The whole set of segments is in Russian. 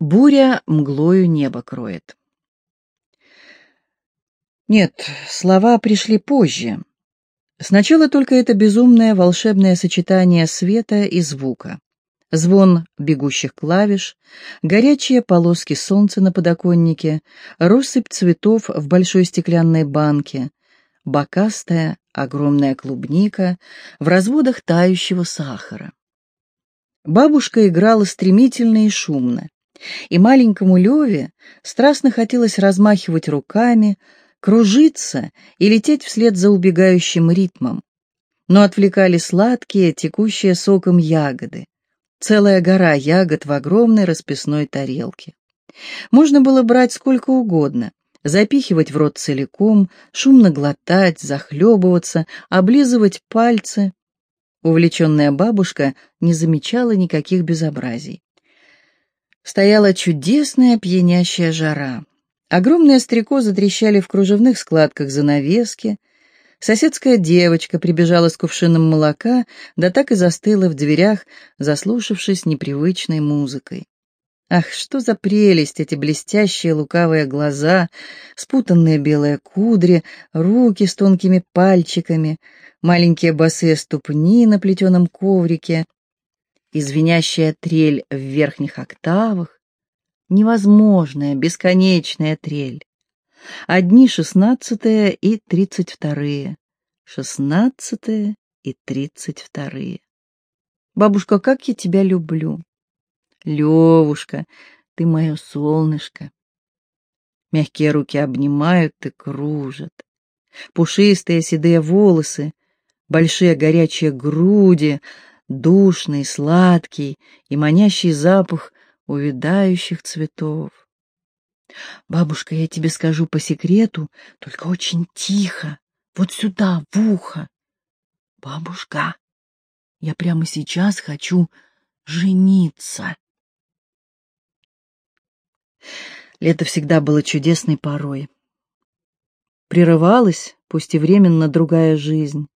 Буря мглою небо кроет. Нет, слова пришли позже. Сначала только это безумное волшебное сочетание света и звука. Звон бегущих клавиш, горячие полоски солнца на подоконнике, россыпь цветов в большой стеклянной банке, бокастая огромная клубника в разводах тающего сахара. Бабушка играла стремительно и шумно, и маленькому Леве страстно хотелось размахивать руками, кружиться и лететь вслед за убегающим ритмом. Но отвлекали сладкие, текущие соком ягоды. Целая гора ягод в огромной расписной тарелке. Можно было брать сколько угодно, запихивать в рот целиком, шумно глотать, захлебываться, облизывать пальцы. Увлеченная бабушка не замечала никаких безобразий. Стояла чудесная пьянящая жара. Огромные стрекозы трещали в кружевных складках занавески. Соседская девочка прибежала с кувшином молока, да так и застыла в дверях, заслушавшись непривычной музыкой. Ах, что за прелесть эти блестящие лукавые глаза, спутанные белые кудри, руки с тонкими пальчиками, маленькие босые ступни на плетеном коврике, извинящая трель в верхних октавах, невозможная, бесконечная трель. Одни шестнадцатые и тридцать вторые, шестнадцатые и тридцать вторые. Бабушка, как я тебя люблю. Левушка, ты мое солнышко. Мягкие руки обнимают и кружат. Пушистые седые волосы, большие горячие груди, душный, сладкий и манящий запах увядающих цветов. Бабушка, я тебе скажу по секрету, только очень тихо, вот сюда, в ухо. Бабушка, я прямо сейчас хочу жениться. Лето всегда было чудесной порой. Прерывалась, пусть и временно, другая жизнь.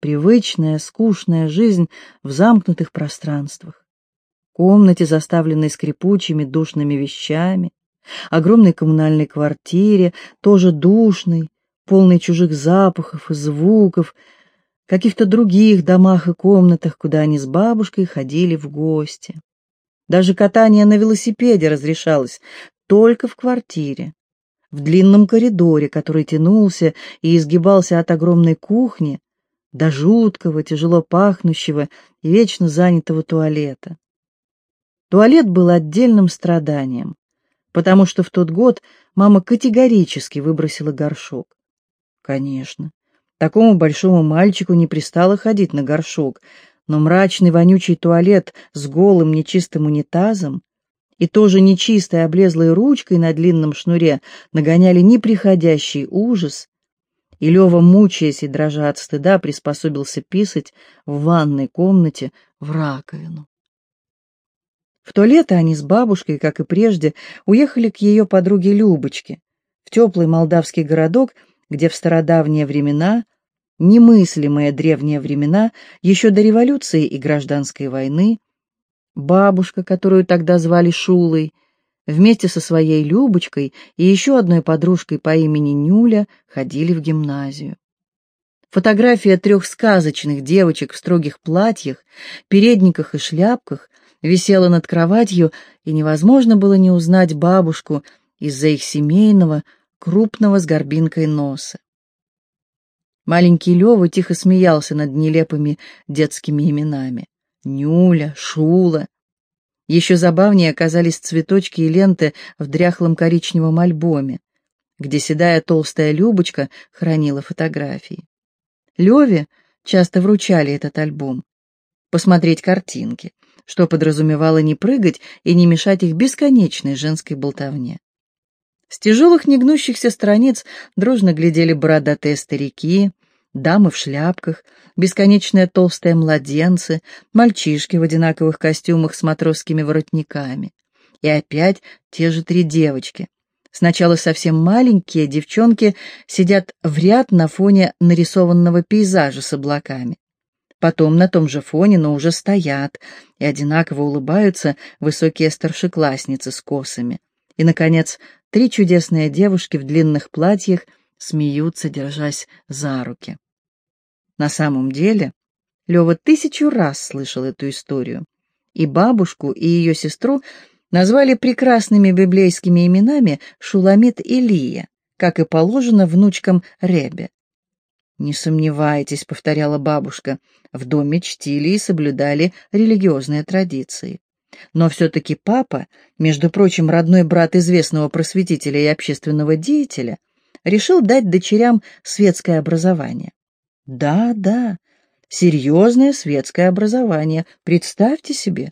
Привычная, скучная жизнь в замкнутых пространствах. Комнате, заставленной скрипучими душными вещами, огромной коммунальной квартире, тоже душной, полной чужих запахов и звуков, каких-то других домах и комнатах, куда они с бабушкой ходили в гости. Даже катание на велосипеде разрешалось только в квартире. В длинном коридоре, который тянулся и изгибался от огромной кухни, до жуткого, тяжело пахнущего и вечно занятого туалета. Туалет был отдельным страданием, потому что в тот год мама категорически выбросила горшок. Конечно, такому большому мальчику не пристало ходить на горшок, но мрачный вонючий туалет с голым нечистым унитазом и тоже нечистой облезлой ручкой на длинном шнуре нагоняли неприходящий ужас и Лева, мучаясь и дрожа от стыда, приспособился писать в ванной комнате в раковину. В то лето они с бабушкой, как и прежде, уехали к ее подруге Любочке, в теплый молдавский городок, где в стародавние времена, немыслимые древние времена, еще до революции и гражданской войны, бабушка, которую тогда звали Шулой, вместе со своей Любочкой и еще одной подружкой по имени Нюля ходили в гимназию. Фотография трех сказочных девочек в строгих платьях, передниках и шляпках висела над кроватью, и невозможно было не узнать бабушку из-за их семейного, крупного с горбинкой носа. Маленький Лёва тихо смеялся над нелепыми детскими именами. Нюля, Шула, еще забавнее оказались цветочки и ленты в дряхлом коричневом альбоме, где седая толстая Любочка хранила фотографии. Леве часто вручали этот альбом. Посмотреть картинки, что подразумевало не прыгать и не мешать их бесконечной женской болтовне. С тяжелых негнущихся страниц дружно глядели бородатые старики, дамы в шляпках, бесконечные толстые младенцы, мальчишки в одинаковых костюмах с матросскими воротниками. И опять те же три девочки. Сначала совсем маленькие девчонки сидят в ряд на фоне нарисованного пейзажа с облаками. Потом на том же фоне, но уже стоят, и одинаково улыбаются высокие старшеклассницы с косами. И, наконец, три чудесные девушки в длинных платьях смеются, держась за руки. На самом деле, Лева тысячу раз слышал эту историю. И бабушку, и ее сестру назвали прекрасными библейскими именами Шуламит и Лия, как и положено внучкам Ребе. «Не сомневайтесь», — повторяла бабушка, — «в доме чтили и соблюдали религиозные традиции. Но все-таки папа, между прочим, родной брат известного просветителя и общественного деятеля, решил дать дочерям светское образование. Да, да, серьезное светское образование, представьте себе.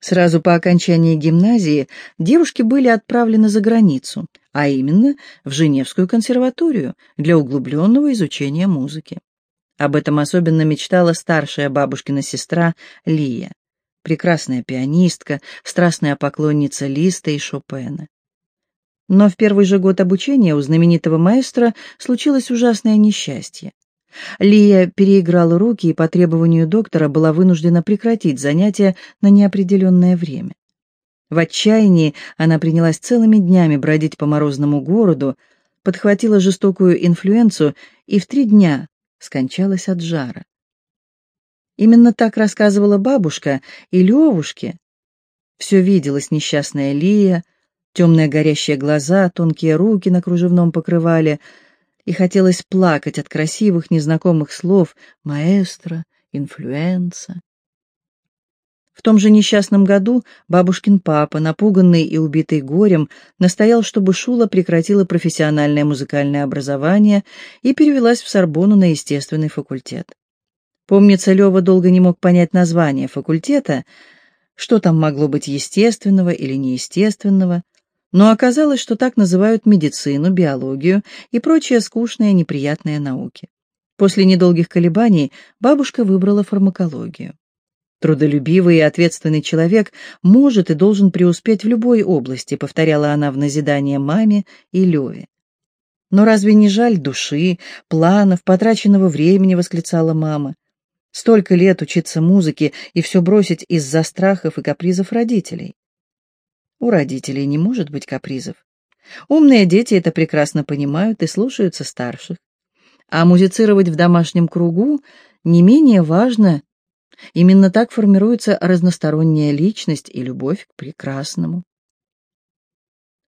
Сразу по окончании гимназии девушки были отправлены за границу, а именно в Женевскую консерваторию для углубленного изучения музыки. Об этом особенно мечтала старшая бабушкина сестра Лия, прекрасная пианистка, страстная поклонница Листа и Шопена. Но в первый же год обучения у знаменитого маэстро случилось ужасное несчастье. Лия переиграла руки и по требованию доктора была вынуждена прекратить занятия на неопределенное время. В отчаянии она принялась целыми днями бродить по морозному городу, подхватила жестокую инфлюенцию и в три дня скончалась от жара. Именно так рассказывала бабушка и Левушке. Все виделось несчастная Лия, темные горящие глаза, тонкие руки на кружевном покрывале — и хотелось плакать от красивых незнакомых слов «маэстро», «инфлюенса». В том же несчастном году бабушкин папа, напуганный и убитый горем, настоял, чтобы Шула прекратила профессиональное музыкальное образование и перевелась в Сорбону на естественный факультет. Помнится, Лева долго не мог понять название факультета, что там могло быть естественного или неестественного, но оказалось, что так называют медицину, биологию и прочие скучные неприятные науки. После недолгих колебаний бабушка выбрала фармакологию. Трудолюбивый и ответственный человек может и должен преуспеть в любой области, повторяла она в назидание маме и Леве. Но разве не жаль души, планов, потраченного времени, восклицала мама. Столько лет учиться музыке и все бросить из-за страхов и капризов родителей. У родителей не может быть капризов. Умные дети это прекрасно понимают и слушаются старших. А музицировать в домашнем кругу не менее важно. Именно так формируется разносторонняя личность и любовь к прекрасному.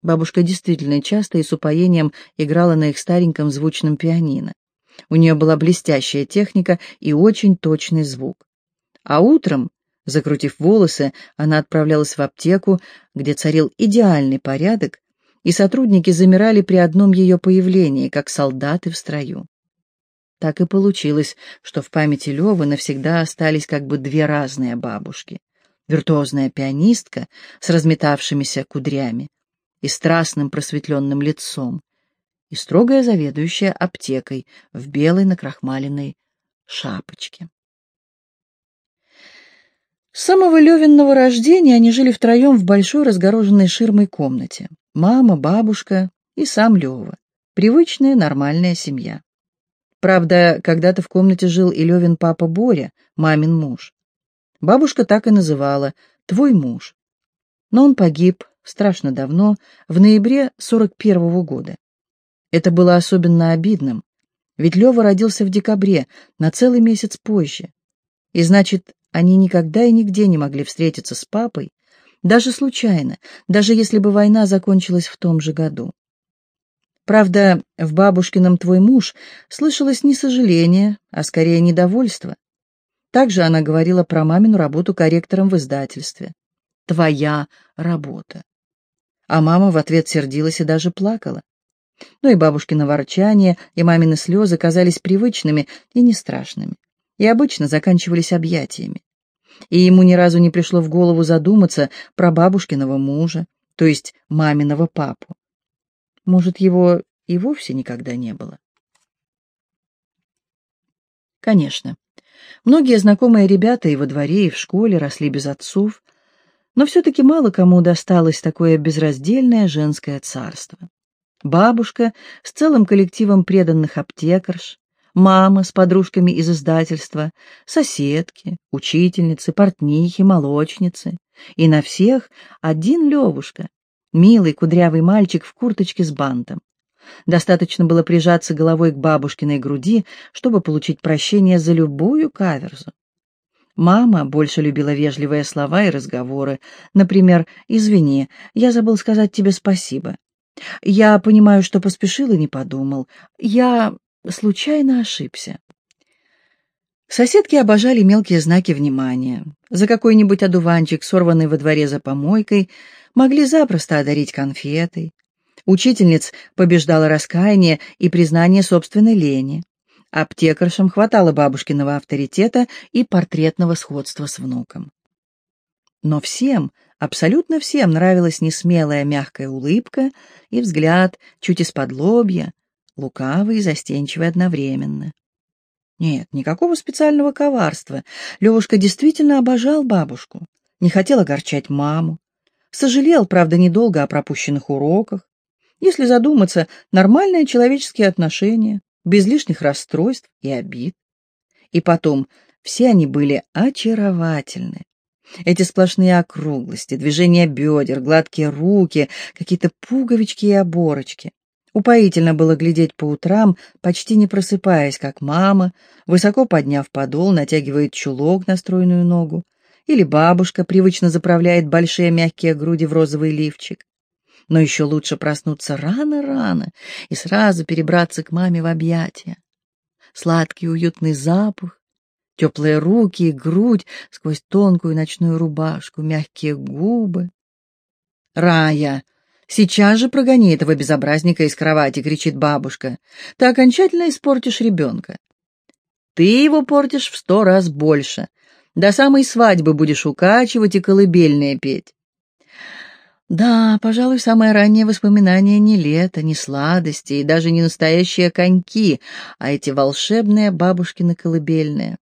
Бабушка действительно часто и с упоением играла на их стареньком звучном пианино. У нее была блестящая техника и очень точный звук. А утром Закрутив волосы, она отправлялась в аптеку, где царил идеальный порядок, и сотрудники замирали при одном ее появлении, как солдаты в строю. Так и получилось, что в памяти Левы навсегда остались как бы две разные бабушки. Виртуозная пианистка с разметавшимися кудрями и страстным просветленным лицом, и строгая заведующая аптекой в белой накрахмаленной шапочке. С самого Левинного рождения они жили втроем в большой разгороженной ширмой комнате. Мама, бабушка и сам Лева. Привычная, нормальная семья. Правда, когда-то в комнате жил и Левин папа Боря, мамин муж. Бабушка так и называла «твой муж». Но он погиб страшно давно, в ноябре 41-го года. Это было особенно обидным, ведь Лева родился в декабре, на целый месяц позже. И значит, они никогда и нигде не могли встретиться с папой, даже случайно, даже если бы война закончилась в том же году. Правда, в бабушкином «твой муж» слышалось не сожаление, а скорее недовольство. Также она говорила про мамину работу корректором в издательстве. «Твоя работа». А мама в ответ сердилась и даже плакала. Ну и бабушкино ворчание, и мамины слезы казались привычными и не страшными и обычно заканчивались объятиями. И ему ни разу не пришло в голову задуматься про бабушкиного мужа, то есть маминого папу. Может, его и вовсе никогда не было. Конечно, многие знакомые ребята и во дворе, и в школе росли без отцов, но все-таки мало кому досталось такое безраздельное женское царство. Бабушка с целым коллективом преданных аптекарш, мама с подружками из издательства, соседки, учительницы, портнихи, молочницы. И на всех один Левушка, милый кудрявый мальчик в курточке с бантом. Достаточно было прижаться головой к бабушкиной груди, чтобы получить прощение за любую каверзу. Мама больше любила вежливые слова и разговоры. Например, «Извини, я забыл сказать тебе спасибо. Я понимаю, что поспешил и не подумал. Я случайно ошибся». Соседки обожали мелкие знаки внимания. За какой-нибудь одуванчик, сорванный во дворе за помойкой, могли запросто одарить конфетой. Учительниц побеждало раскаяние и признание собственной лени. Аптекаршам хватало бабушкиного авторитета и портретного сходства с внуком. Но всем, абсолютно всем нравилась несмелая мягкая улыбка и взгляд чуть из-под лобья, лукавый и застенчивый одновременно. Нет, никакого специального коварства. Левушка действительно обожал бабушку, не хотел огорчать маму. Сожалел, правда, недолго о пропущенных уроках. Если задуматься, нормальные человеческие отношения, без лишних расстройств и обид. И потом, все они были очаровательны. Эти сплошные округлости, движения бедер, гладкие руки, какие-то пуговички и оборочки. Упоительно было глядеть по утрам, почти не просыпаясь, как мама, высоко подняв подол, натягивает чулок на стройную ногу, или бабушка привычно заправляет большие мягкие груди в розовый лифчик. Но еще лучше проснуться рано-рано и сразу перебраться к маме в объятия. Сладкий уютный запах, теплые руки и грудь сквозь тонкую ночную рубашку, мягкие губы. «Рая!» «Сейчас же прогони этого безобразника из кровати!» — кричит бабушка. «Ты окончательно испортишь ребенка. Ты его портишь в сто раз больше. До самой свадьбы будешь укачивать и колыбельные петь». Да, пожалуй, самое раннее воспоминание не лето, не сладости и даже не настоящие коньки, а эти волшебные бабушкины колыбельные.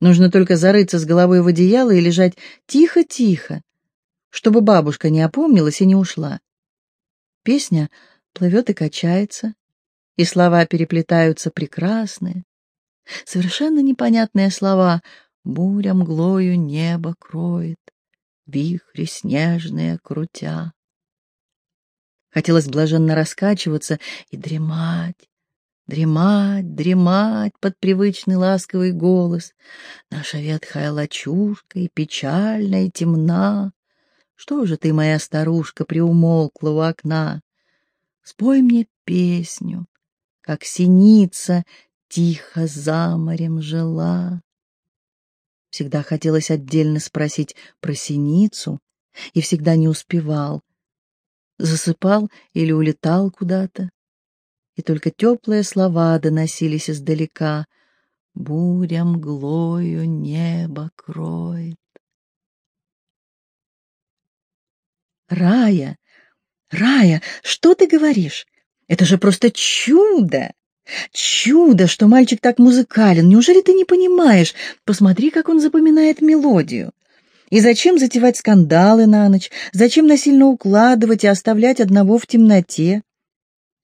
Нужно только зарыться с головой в одеяло и лежать тихо-тихо, чтобы бабушка не опомнилась и не ушла. Песня плывет и качается, и слова переплетаются прекрасные, совершенно непонятные слова «Буря мглою небо кроет, вихри снежные крутя». Хотелось блаженно раскачиваться и дремать, дремать, дремать под привычный ласковый голос. Наша ветхая лачушка и печальная, и темна. Что же ты, моя старушка, приумолкла у окна? Спой мне песню, как синица тихо за морем жила. Всегда хотелось отдельно спросить про синицу, и всегда не успевал. Засыпал или улетал куда-то, и только теплые слова доносились издалека. Буря мглою небо кроет. Рая, Рая, что ты говоришь? Это же просто чудо! Чудо, что мальчик так музыкален. Неужели ты не понимаешь? Посмотри, как он запоминает мелодию. И зачем затевать скандалы на ночь? Зачем насильно укладывать и оставлять одного в темноте?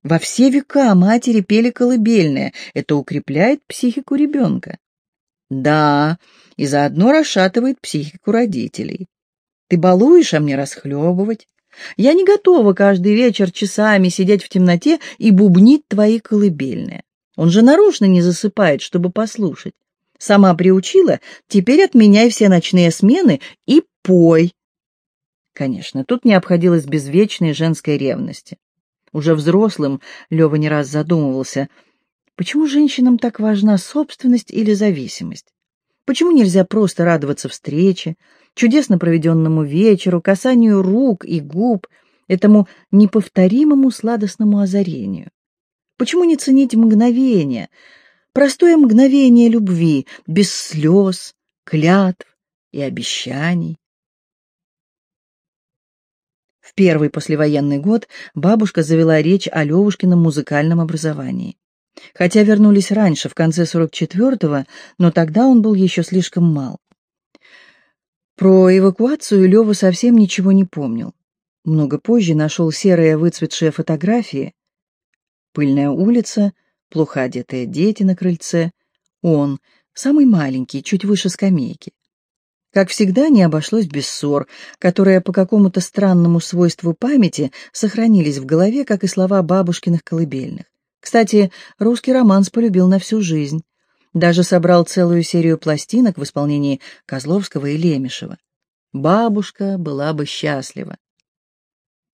Во все века матери пели колыбельные. Это укрепляет психику ребенка. Да, и заодно расшатывает психику родителей. Ты балуешь, а мне расхлебывать. Я не готова каждый вечер часами сидеть в темноте и бубнить твои колыбельные. Он же нарочно не засыпает, чтобы послушать. Сама приучила, теперь отменяй все ночные смены и пой. Конечно, тут не обходилось без вечной женской ревности. Уже взрослым Лева не раз задумывался, почему женщинам так важна собственность или зависимость? Почему нельзя просто радоваться встрече, чудесно проведенному вечеру, касанию рук и губ, этому неповторимому сладостному озарению? Почему не ценить мгновение, простое мгновение любви, без слез, клятв и обещаний? В первый послевоенный год бабушка завела речь о Левушкином музыкальном образовании. Хотя вернулись раньше, в конце 44-го, но тогда он был еще слишком мал. Про эвакуацию Лева совсем ничего не помнил. Много позже нашел серые выцветшие фотографии. Пыльная улица, плохо одетые дети на крыльце, он, самый маленький, чуть выше скамейки. Как всегда, не обошлось без ссор, которые по какому-то странному свойству памяти сохранились в голове, как и слова бабушкиных колыбельных. Кстати, русский романс полюбил на всю жизнь. Даже собрал целую серию пластинок в исполнении Козловского и Лемешева. Бабушка была бы счастлива.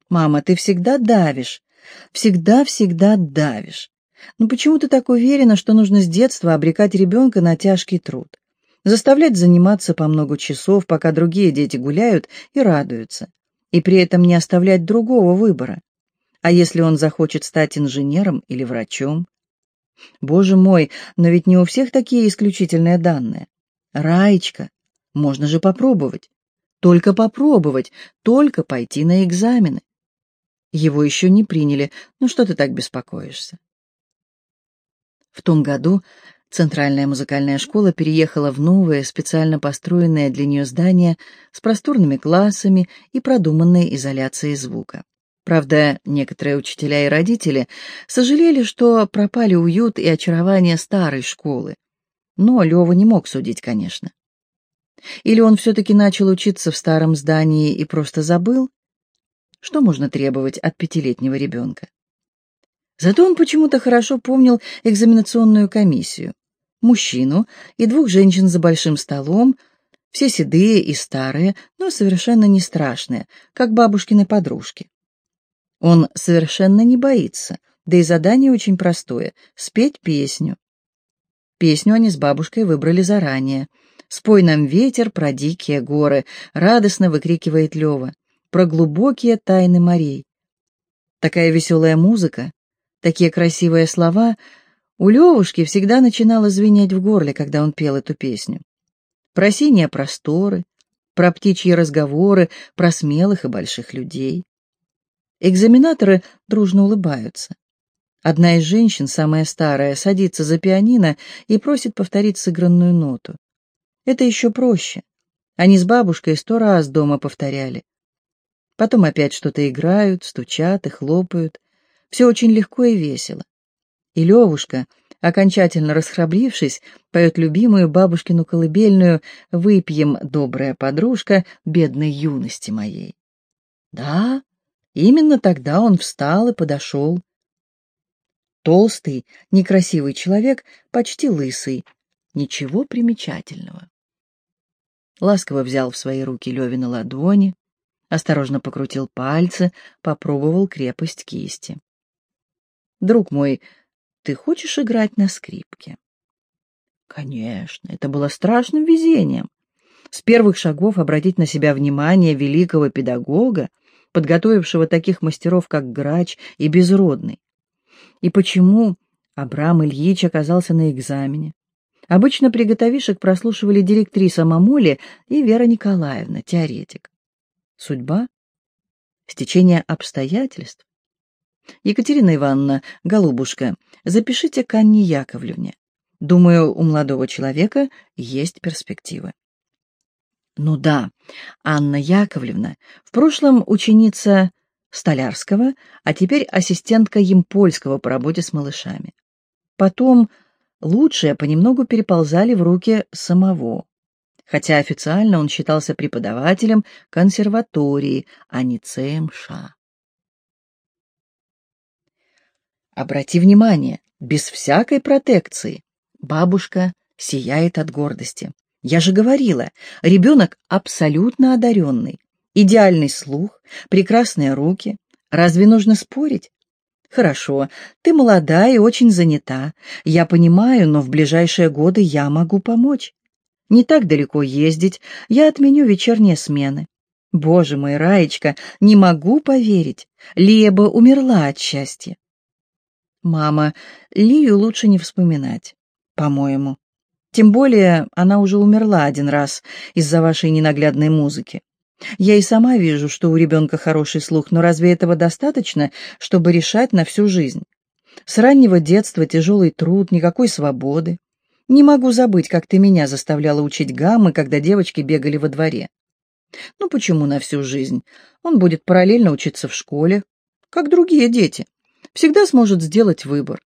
«Мама, ты всегда давишь, всегда-всегда давишь. Но ну почему ты так уверена, что нужно с детства обрекать ребенка на тяжкий труд? Заставлять заниматься по много часов, пока другие дети гуляют и радуются, и при этом не оставлять другого выбора. А если он захочет стать инженером или врачом? Боже мой, но ведь не у всех такие исключительные данные. Раечка, можно же попробовать. Только попробовать, только пойти на экзамены. Его еще не приняли. Ну что ты так беспокоишься? В том году Центральная музыкальная школа переехала в новое, специально построенное для нее здание с просторными классами и продуманной изоляцией звука. Правда, некоторые учителя и родители сожалели, что пропали уют и очарование старой школы. Но Лёва не мог судить, конечно. Или он все-таки начал учиться в старом здании и просто забыл? Что можно требовать от пятилетнего ребенка? Зато он почему-то хорошо помнил экзаменационную комиссию. Мужчину и двух женщин за большим столом, все седые и старые, но совершенно не страшные, как бабушкины подружки. Он совершенно не боится, да и задание очень простое — спеть песню. Песню они с бабушкой выбрали заранее. «Спой нам ветер про дикие горы», — радостно выкрикивает Лева про глубокие тайны морей. Такая веселая музыка, такие красивые слова у Левушки всегда начинало звенеть в горле, когда он пел эту песню. Про синие просторы, про птичьи разговоры, про смелых и больших людей. Экзаменаторы дружно улыбаются. Одна из женщин, самая старая, садится за пианино и просит повторить сыгранную ноту. Это еще проще. Они с бабушкой сто раз дома повторяли. Потом опять что-то играют, стучат и хлопают. Все очень легко и весело. И Левушка, окончательно расхрабрившись, поет любимую бабушкину колыбельную «Выпьем, добрая подружка, бедной юности моей». Да, именно тогда он встал и подошел. Толстый, некрасивый человек, почти лысый. Ничего примечательного. Ласково взял в свои руки Левина ладони, осторожно покрутил пальцы, попробовал крепость кисти. «Друг мой, ты хочешь играть на скрипке?» Конечно, это было страшным везением. С первых шагов обратить на себя внимание великого педагога, подготовившего таких мастеров, как Грач и Безродный. И почему Абрам Ильич оказался на экзамене? Обычно приготовишек прослушивали директриса Мамули и Вера Николаевна, теоретик. Судьба? Стечение обстоятельств? Екатерина Ивановна, голубушка, запишите к Анне Яковлевне. Думаю, у молодого человека есть перспективы. Ну да, Анна Яковлевна, в прошлом ученица Столярского, а теперь ассистентка Емпольского по работе с малышами. Потом лучшие понемногу переползали в руки самого хотя официально он считался преподавателем консерватории, а не ЦМШ. Обрати внимание, без всякой протекции. Бабушка сияет от гордости. Я же говорила, ребенок абсолютно одаренный. Идеальный слух, прекрасные руки. Разве нужно спорить? Хорошо, ты молода и очень занята. Я понимаю, но в ближайшие годы я могу помочь. Не так далеко ездить, я отменю вечерние смены. Боже мой, Раечка, не могу поверить. Леба умерла от счастья. Мама, Лию лучше не вспоминать, по-моему. Тем более она уже умерла один раз из-за вашей ненаглядной музыки. Я и сама вижу, что у ребенка хороший слух, но разве этого достаточно, чтобы решать на всю жизнь? С раннего детства тяжелый труд, никакой свободы. Не могу забыть, как ты меня заставляла учить гаммы, когда девочки бегали во дворе. Ну почему на всю жизнь? Он будет параллельно учиться в школе, как другие дети. Всегда сможет сделать выбор.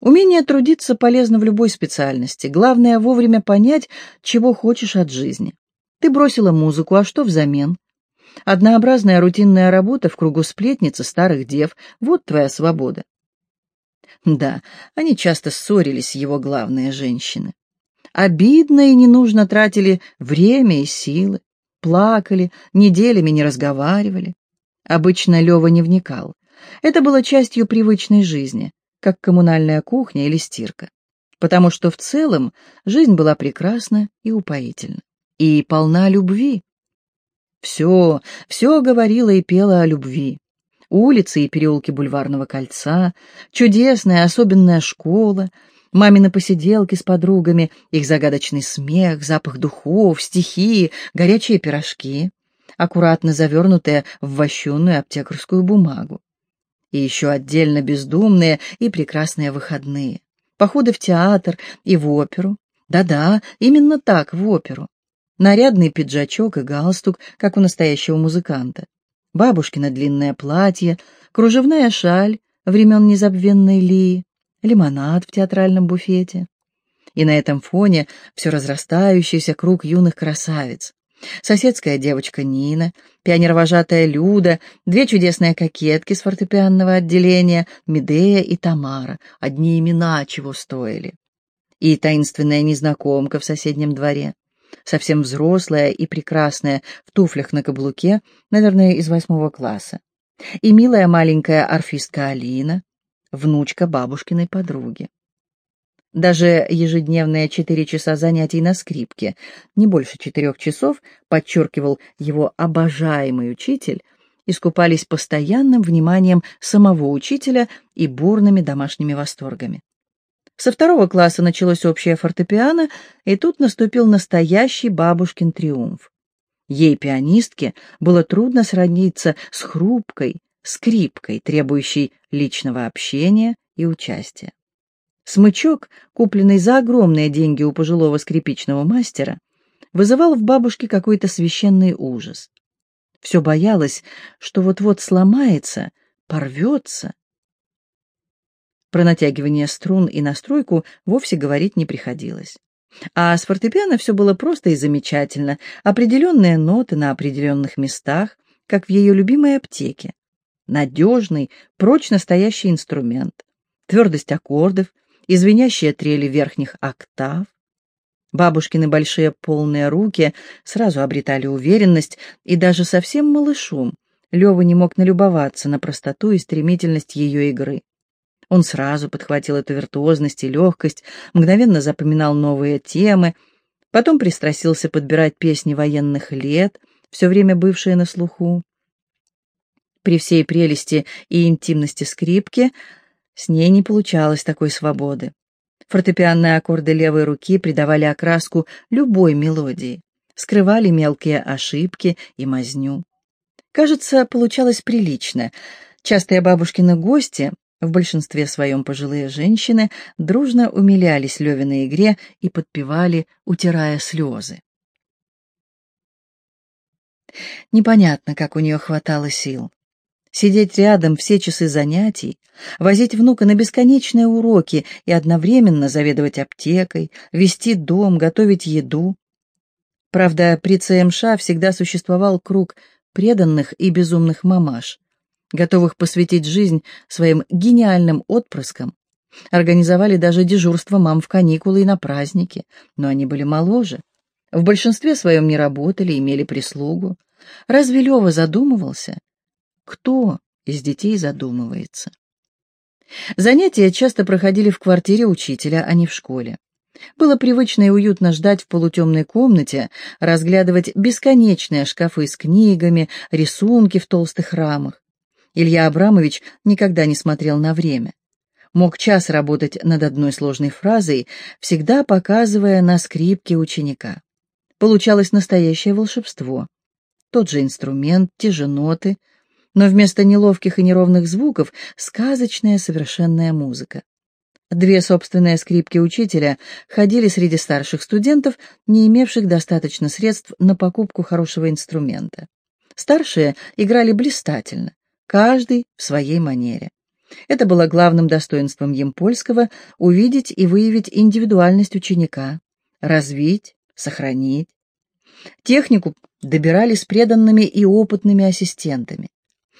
Умение трудиться полезно в любой специальности. Главное вовремя понять, чего хочешь от жизни. Ты бросила музыку, а что взамен? Однообразная рутинная работа в кругу сплетницы старых дев — вот твоя свобода. Да, они часто ссорились, его главные женщины. Обидно и ненужно тратили время и силы, плакали, неделями не разговаривали. Обычно Лева не вникал. Это было частью привычной жизни, как коммунальная кухня или стирка, потому что в целом жизнь была прекрасна и упоительна, и полна любви. Все, все говорило и пело о любви. Улицы и переулки Бульварного кольца, чудесная особенная школа, мамины посиделки с подругами, их загадочный смех, запах духов, стихи, горячие пирожки, аккуратно завернутые в вощеную аптекарскую бумагу. И еще отдельно бездумные и прекрасные выходные, походы в театр и в оперу. Да-да, именно так, в оперу нарядный пиджачок и галстук, как у настоящего музыканта, бабушкино длинное платье, кружевная шаль времен незабвенной Ли, лимонад в театральном буфете. И на этом фоне все разрастающийся круг юных красавиц. Соседская девочка Нина, пионервожатая Люда, две чудесные кокетки с фортепианного отделения, Медея и Тамара, одни имена чего стоили. И таинственная незнакомка в соседнем дворе совсем взрослая и прекрасная, в туфлях на каблуке, наверное, из восьмого класса. И милая маленькая орфистка Алина, внучка бабушкиной подруги. Даже ежедневные четыре часа занятий на скрипке, не больше четырех часов, подчеркивал его обожаемый учитель, искупались постоянным вниманием самого учителя и бурными домашними восторгами. Со второго класса началось общее фортепиано, и тут наступил настоящий бабушкин триумф. Ей, пианистке, было трудно сродниться с хрупкой, скрипкой, требующей личного общения и участия. Смычок, купленный за огромные деньги у пожилого скрипичного мастера, вызывал в бабушке какой-то священный ужас. Все боялась, что вот-вот сломается, порвется, про натягивание струн и настройку вовсе говорить не приходилось. А с фортепиано все было просто и замечательно. Определенные ноты на определенных местах, как в ее любимой аптеке. Надежный, прочно стоящий инструмент. Твердость аккордов, извинящие трели верхних октав. Бабушкины большие полные руки сразу обретали уверенность, и даже совсем малышом Лева не мог налюбоваться на простоту и стремительность ее игры. Он сразу подхватил эту виртуозность и легкость, мгновенно запоминал новые темы, потом пристрастился подбирать песни военных лет, все время бывшие на слуху. При всей прелести и интимности скрипки с ней не получалось такой свободы. Фортепианные аккорды левой руки придавали окраску любой мелодии, скрывали мелкие ошибки и мазню. Кажется, получалось прилично. Частые бабушкины гости в большинстве своем пожилые женщины дружно умилялись Левиной игре и подпевали, утирая слезы. Непонятно, как у нее хватало сил. Сидеть рядом все часы занятий, возить внука на бесконечные уроки и одновременно заведовать аптекой, вести дом, готовить еду. Правда, при ЦМШ всегда существовал круг преданных и безумных мамаш, готовых посвятить жизнь своим гениальным отпрыскам, организовали даже дежурство мам в каникулы и на праздники, но они были моложе. В большинстве своем не работали, имели прислугу. Разве Лева задумывался? Кто из детей задумывается? Занятия часто проходили в квартире учителя, а не в школе. Было привычно и уютно ждать в полутемной комнате, разглядывать бесконечные шкафы с книгами, рисунки в толстых рамах. Илья Абрамович никогда не смотрел на время. Мог час работать над одной сложной фразой, всегда показывая на скрипке ученика. Получалось настоящее волшебство. Тот же инструмент, те же ноты, но вместо неловких и неровных звуков сказочная совершенная музыка. Две собственные скрипки учителя ходили среди старших студентов, не имевших достаточно средств на покупку хорошего инструмента. Старшие играли блистательно, каждый в своей манере. Это было главным достоинством Емпольского — увидеть и выявить индивидуальность ученика, развить, сохранить. Технику добирали с преданными и опытными ассистентами.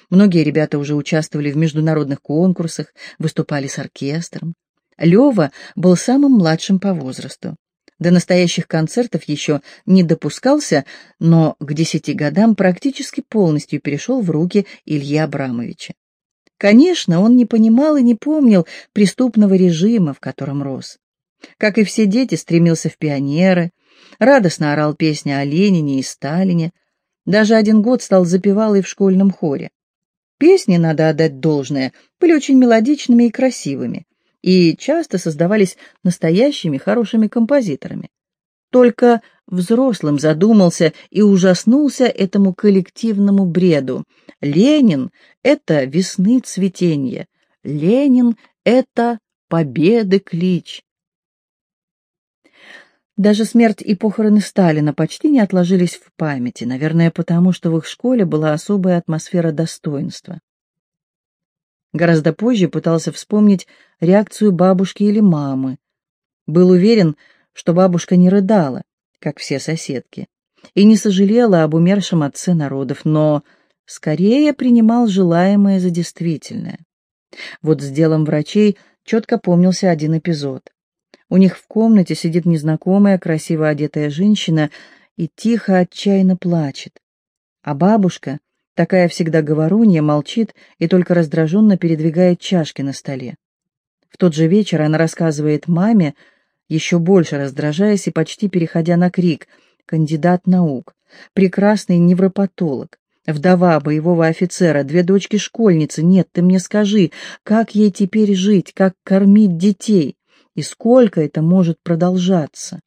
Многие ребята уже участвовали в международных конкурсах, выступали с оркестром. Лева был самым младшим по возрасту. До настоящих концертов еще не допускался, но к десяти годам практически полностью перешел в руки Ильи Абрамовича. Конечно, он не понимал и не помнил преступного режима, в котором рос. Как и все дети, стремился в пионеры, радостно орал песни о Ленине и Сталине, даже один год стал запевалой в школьном хоре. Песни, надо отдать должное, были очень мелодичными и красивыми, и часто создавались настоящими хорошими композиторами. Только взрослым задумался и ужаснулся этому коллективному бреду. Ленин — это весны цветенье, Ленин — это победы клич. Даже смерть и похороны Сталина почти не отложились в памяти, наверное, потому что в их школе была особая атмосфера достоинства. Гораздо позже пытался вспомнить реакцию бабушки или мамы. Был уверен, что бабушка не рыдала, как все соседки, и не сожалела об умершем отце народов, но скорее принимал желаемое за действительное. Вот с делом врачей четко помнился один эпизод. У них в комнате сидит незнакомая, красиво одетая женщина и тихо, отчаянно плачет. А бабушка, такая всегда говорунья, молчит и только раздраженно передвигает чашки на столе. В тот же вечер она рассказывает маме, еще больше раздражаясь и почти переходя на крик, кандидат наук, прекрасный невропатолог, вдова боевого офицера, две дочки-школьницы. Нет, ты мне скажи, как ей теперь жить, как кормить детей? И сколько это может продолжаться?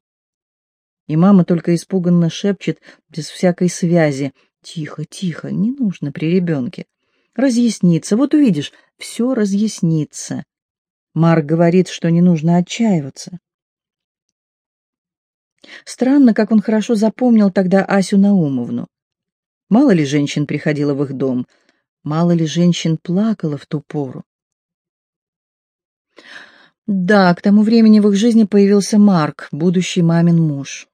И мама только испуганно шепчет, без всякой связи. Тихо, тихо, не нужно при ребенке. Разъяснится, вот увидишь, все разъяснится. Марк говорит, что не нужно отчаиваться. Странно, как он хорошо запомнил тогда Асю Наумовну. Мало ли женщин приходило в их дом, мало ли женщин плакало в ту пору. Да, к тому времени в их жизни появился Марк, будущий мамин муж.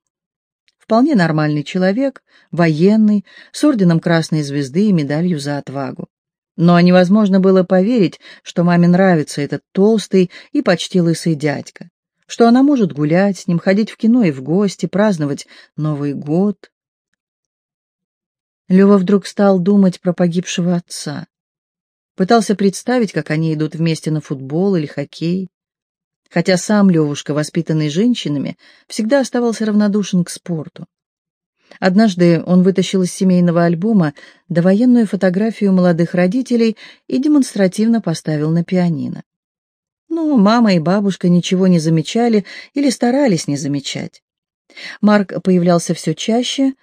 Вполне нормальный человек, военный, с орденом Красной Звезды и медалью за отвагу. Но невозможно было поверить, что маме нравится этот толстый и почти лысый дядька, что она может гулять с ним, ходить в кино и в гости, праздновать Новый год. Лева вдруг стал думать про погибшего отца. Пытался представить, как они идут вместе на футбол или хоккей хотя сам Левушка, воспитанный женщинами, всегда оставался равнодушен к спорту. Однажды он вытащил из семейного альбома довоенную фотографию молодых родителей и демонстративно поставил на пианино. Но мама и бабушка ничего не замечали или старались не замечать. Марк появлялся все чаще,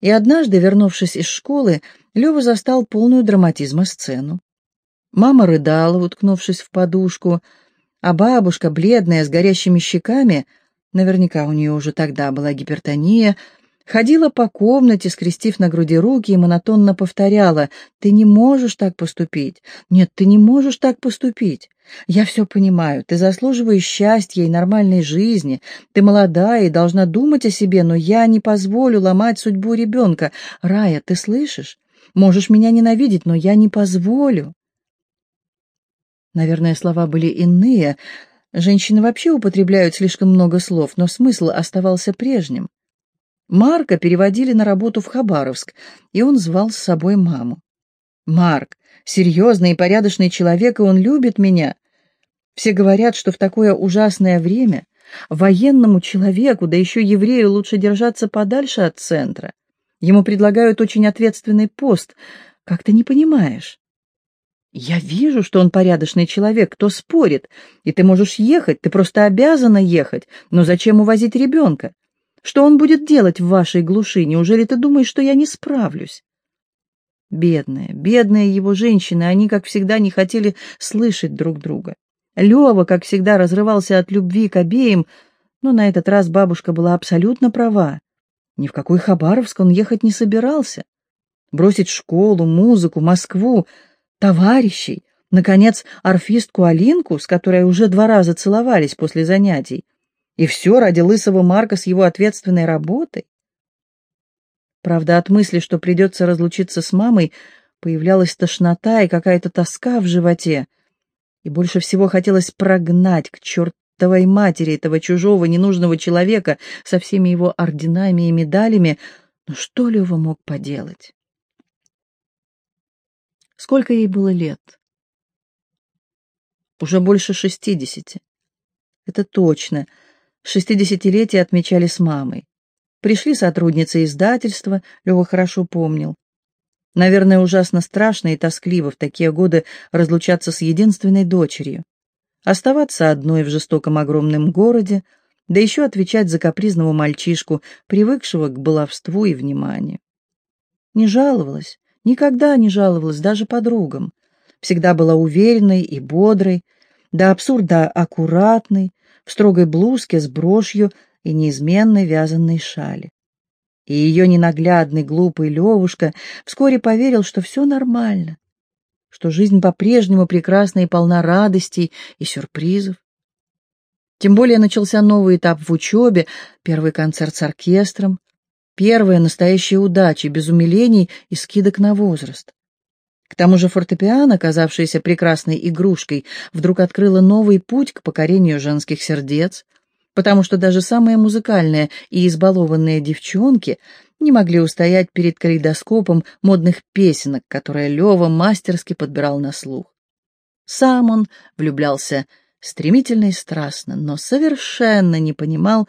и однажды, вернувшись из школы, Лева застал полную драматизма сцену. Мама рыдала, уткнувшись в подушку, а бабушка, бледная, с горящими щеками, наверняка у нее уже тогда была гипертония, ходила по комнате, скрестив на груди руки и монотонно повторяла «Ты не можешь так поступить! Нет, ты не можешь так поступить! Я все понимаю, ты заслуживаешь счастья и нормальной жизни, ты молодая и должна думать о себе, но я не позволю ломать судьбу ребенка. Рая, ты слышишь? Можешь меня ненавидеть, но я не позволю!» Наверное, слова были иные. Женщины вообще употребляют слишком много слов, но смысл оставался прежним. Марка переводили на работу в Хабаровск, и он звал с собой маму. «Марк, серьезный и порядочный человек, и он любит меня. Все говорят, что в такое ужасное время военному человеку, да еще еврею, лучше держаться подальше от центра. Ему предлагают очень ответственный пост. Как ты не понимаешь?» Я вижу, что он порядочный человек, кто спорит, и ты можешь ехать, ты просто обязана ехать, но зачем увозить ребенка? Что он будет делать в вашей глуши? Неужели ты думаешь, что я не справлюсь? Бедные, бедные его женщины, они, как всегда, не хотели слышать друг друга. Лева, как всегда, разрывался от любви к обеим, но на этот раз бабушка была абсолютно права. Ни в какой Хабаровск он ехать не собирался. Бросить школу, музыку, Москву товарищей, Наконец, орфистку Алинку, с которой уже два раза целовались после занятий. И все ради лысого Марка с его ответственной работой. Правда, от мысли, что придется разлучиться с мамой, появлялась тошнота и какая-то тоска в животе. И больше всего хотелось прогнать к чертовой матери этого чужого ненужного человека со всеми его орденами и медалями. Но что Лева мог поделать? Сколько ей было лет? Уже больше шестидесяти. Это точно. Шестидесятилетие отмечали с мамой. Пришли сотрудницы издательства, Лева хорошо помнил. Наверное, ужасно страшно и тоскливо в такие годы разлучаться с единственной дочерью. Оставаться одной в жестоком огромном городе, да еще отвечать за капризного мальчишку, привыкшего к баловству и вниманию. Не жаловалась, никогда не жаловалась даже подругам. Всегда была уверенной и бодрой, до абсурда аккуратной, в строгой блузке с брошью и неизменной вязаной шали. И ее ненаглядный глупый Левушка вскоре поверил, что все нормально, что жизнь по-прежнему прекрасна и полна радостей и сюрпризов. Тем более начался новый этап в учебе, первый концерт с оркестром, первая настоящая удача, без умилений и скидок на возраст. К тому же фортепиано, казавшееся прекрасной игрушкой, вдруг открыло новый путь к покорению женских сердец, потому что даже самые музыкальные и избалованные девчонки не могли устоять перед калейдоскопом модных песенок, которые Лева мастерски подбирал на слух. Сам он влюблялся стремительно и страстно, но совершенно не понимал,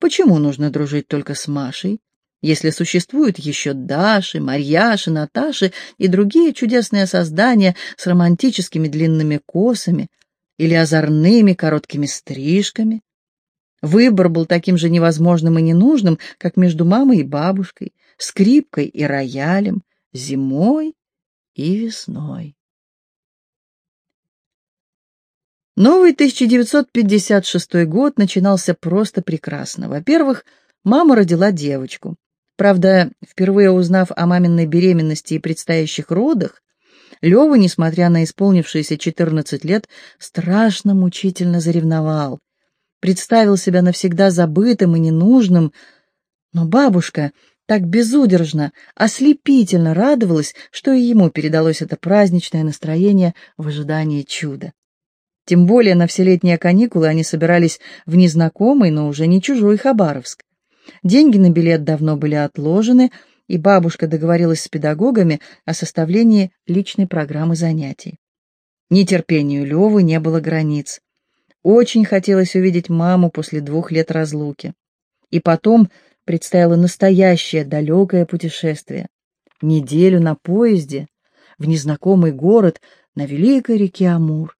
почему нужно дружить только с Машей, если существуют еще Даши, Марьяши, Наташи и другие чудесные создания с романтическими длинными косами или озорными короткими стрижками. Выбор был таким же невозможным и ненужным, как между мамой и бабушкой, скрипкой и роялем, зимой и весной. Новый 1956 год начинался просто прекрасно. Во-первых, мама родила девочку. Правда, впервые узнав о маминой беременности и предстоящих родах, Лёва, несмотря на исполнившиеся 14 лет, страшно мучительно заревновал. Представил себя навсегда забытым и ненужным, но бабушка так безудержно, ослепительно радовалась, что и ему передалось это праздничное настроение в ожидании чуда. Тем более на все летние каникулы они собирались в незнакомый, но уже не чужой Хабаровск. Деньги на билет давно были отложены, и бабушка договорилась с педагогами о составлении личной программы занятий. Нетерпению Левы не было границ. Очень хотелось увидеть маму после двух лет разлуки. И потом предстояло настоящее далекое путешествие. Неделю на поезде, в незнакомый город на великой реке Амур.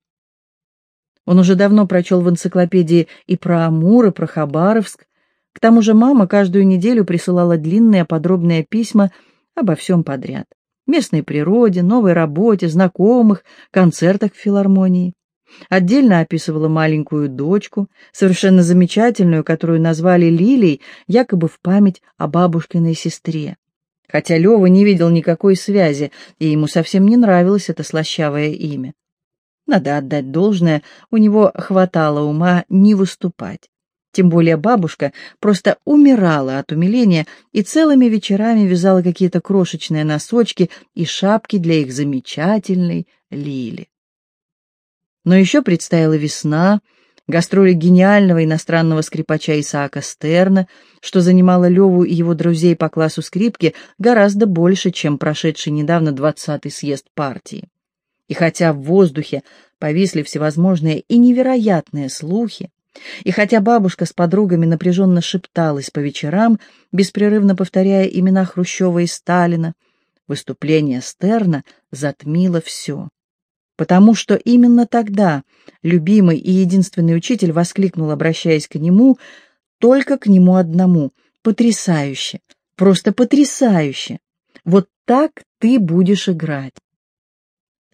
Он уже давно прочел в энциклопедии и про Амур, и про Хабаровск, к тому же мама каждую неделю присылала длинные подробные письма обо всем подряд. Местной природе, новой работе, знакомых, концертах в филармонии. Отдельно описывала маленькую дочку, совершенно замечательную, которую назвали Лилией, якобы в память о бабушкиной сестре. Хотя Лева не видел никакой связи, и ему совсем не нравилось это слащавое имя. Надо отдать должное, у него хватало ума не выступать. Тем более бабушка просто умирала от умиления и целыми вечерами вязала какие-то крошечные носочки и шапки для их замечательной Лили. Но еще предстояла весна, гастроли гениального иностранного скрипача Исаака Стерна, что занимало Леву и его друзей по классу скрипки гораздо больше, чем прошедший недавно двадцатый съезд партии. И хотя в воздухе повисли всевозможные и невероятные слухи, и хотя бабушка с подругами напряженно шепталась по вечерам, беспрерывно повторяя имена Хрущева и Сталина, выступление Стерна затмило все. Потому что именно тогда любимый и единственный учитель воскликнул, обращаясь к нему, только к нему одному. «Потрясающе! Просто потрясающе! Вот так ты будешь играть!»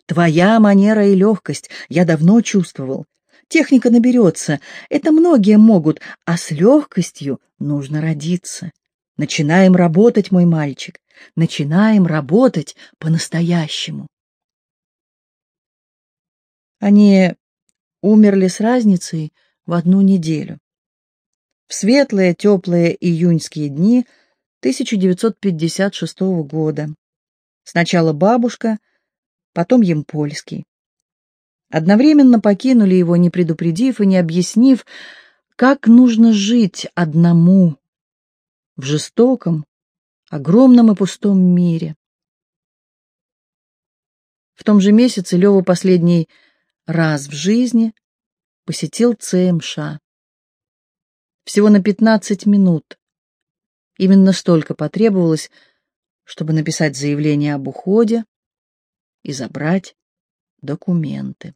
Твоя манера и легкость я давно чувствовал. Техника наберется, это многие могут, а с легкостью нужно родиться. Начинаем работать, мой мальчик, начинаем работать по-настоящему. Они умерли с разницей в одну неделю. В светлые, теплые июньские дни 1956 года. Сначала бабушка, потом Емпольский. Одновременно покинули его, не предупредив и не объяснив, как нужно жить одному в жестоком, огромном и пустом мире. В том же месяце Лёва последний раз в жизни посетил ЦМШ. Всего на 15 минут. Именно столько потребовалось, чтобы написать заявление об уходе и забрать документы.